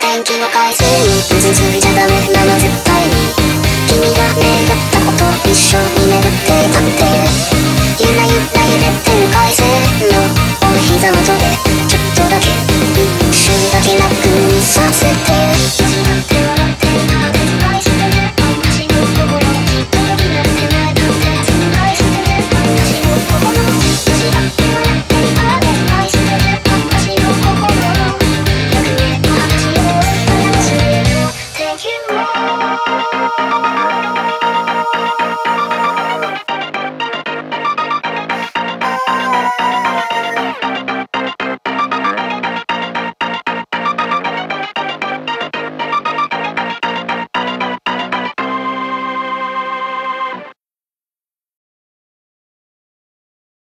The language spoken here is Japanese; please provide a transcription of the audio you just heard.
天気の回数にうついちゃダメなの絶対に。君が願ったこと一緒に巡ってたっていうゆらゆら揺れて